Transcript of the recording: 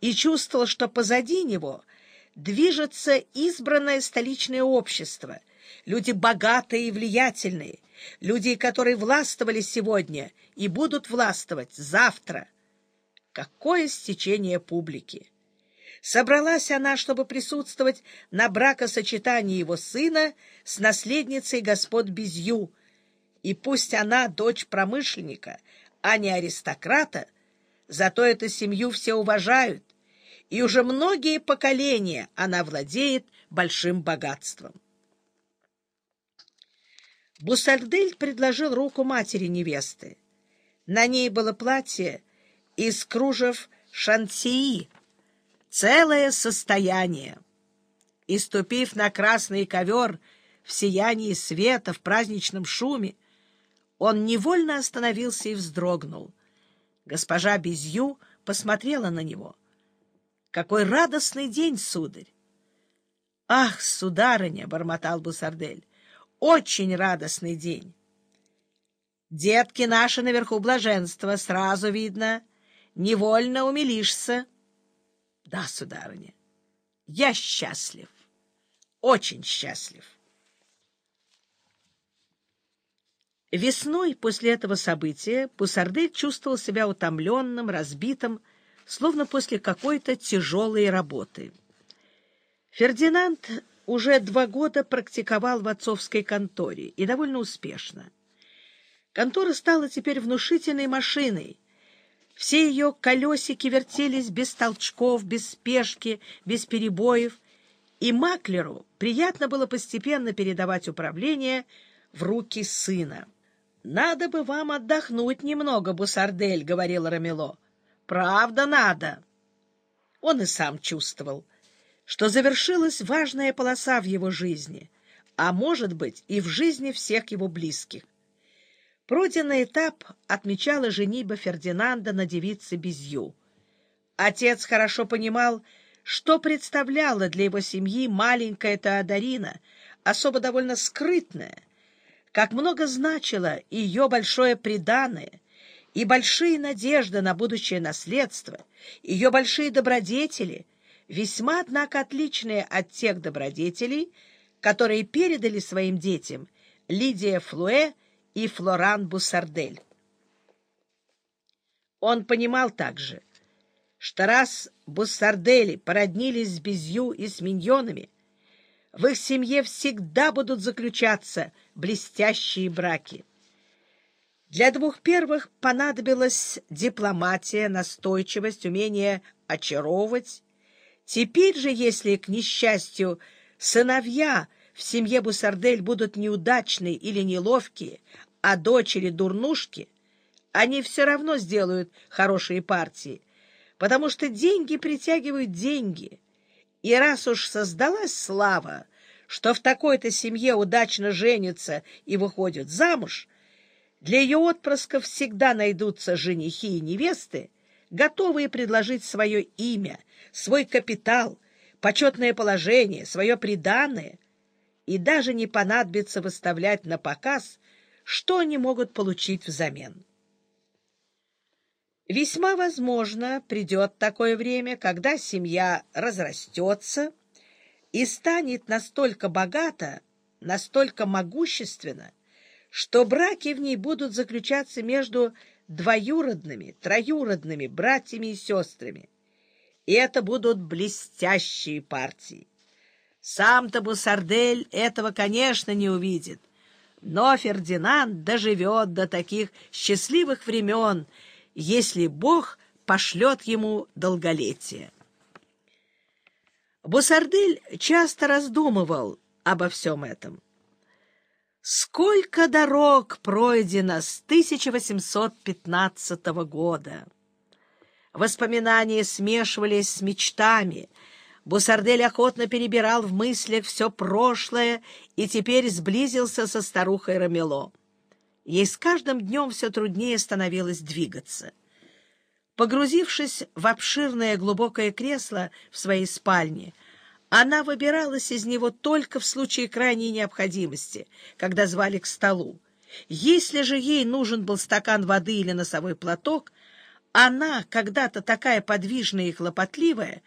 и чувствовал, что позади него движется избранное столичное общество, люди богатые и влиятельные, люди, которые властвовали сегодня и будут властвовать завтра. Какое стечение публики! Собралась она, чтобы присутствовать на бракосочетании его сына с наследницей господ Безью, и пусть она дочь промышленника, а не аристократа, зато эту семью все уважают, и уже многие поколения она владеет большим богатством. Бусардель предложил руку матери невесты. На ней было платье из кружев шансии, целое состояние. И, ступив на красный ковер в сиянии света, в праздничном шуме, он невольно остановился и вздрогнул. Госпожа Безью посмотрела на него. «Какой радостный день, сударь!» «Ах, сударыня!» — бормотал Бусардель. «Очень радостный день!» «Детки наши наверху блаженства, сразу видно. Невольно умилишься». Да, сударыня, я счастлив, очень счастлив. Весной после этого события Пусардель чувствовал себя утомленным, разбитым, словно после какой-то тяжелой работы. Фердинанд уже два года практиковал в отцовской конторе, и довольно успешно. Контора стала теперь внушительной машиной, все ее колесики вертелись без толчков, без спешки, без перебоев, и Маклеру приятно было постепенно передавать управление в руки сына. — Надо бы вам отдохнуть немного, Бусардель, — говорил Рамело. — Правда, надо. Он и сам чувствовал, что завершилась важная полоса в его жизни, а, может быть, и в жизни всех его близких. Пройденный этап отмечала жениба Фердинанда на девице Безью. Отец хорошо понимал, что представляла для его семьи маленькая Теодорина, особо довольно скрытная, как много значило ее большое преданное и большие надежды на будущее наследство, ее большие добродетели, весьма, однако, отличные от тех добродетелей, которые передали своим детям Лидия Флуэ и Флоран Бусардель. Он понимал также, что раз Буссардели породнились с Безью и с Миньонами, в их семье всегда будут заключаться блестящие браки. Для двух первых понадобилась дипломатия, настойчивость, умение очаровывать. Теперь же, если, к несчастью, сыновья в семье Бусардель будут неудачные или неловкие, а дочери дурнушки, они все равно сделают хорошие партии, потому что деньги притягивают деньги. И раз уж создалась слава, что в такой-то семье удачно женятся и выходят замуж, для ее отпрысков всегда найдутся женихи и невесты, готовые предложить свое имя, свой капитал, почетное положение, свое приданное, и даже не понадобится выставлять на показ что они могут получить взамен. Весьма возможно, придет такое время, когда семья разрастется и станет настолько богата, настолько могущественна, что браки в ней будут заключаться между двоюродными, троюродными братьями и сестрами. И это будут блестящие партии. Сам-то Бусардель этого, конечно, не увидит, но Фердинанд доживет до таких счастливых времен, если Бог пошлет ему долголетие. Бусардель часто раздумывал обо всем этом. Сколько дорог пройдено с 1815 года! Воспоминания смешивались с мечтами — Бусардель охотно перебирал в мыслях все прошлое и теперь сблизился со старухой Рамело. Ей с каждым днем все труднее становилось двигаться. Погрузившись в обширное глубокое кресло в своей спальне, она выбиралась из него только в случае крайней необходимости, когда звали к столу. Если же ей нужен был стакан воды или носовой платок, она, когда-то такая подвижная и хлопотливая,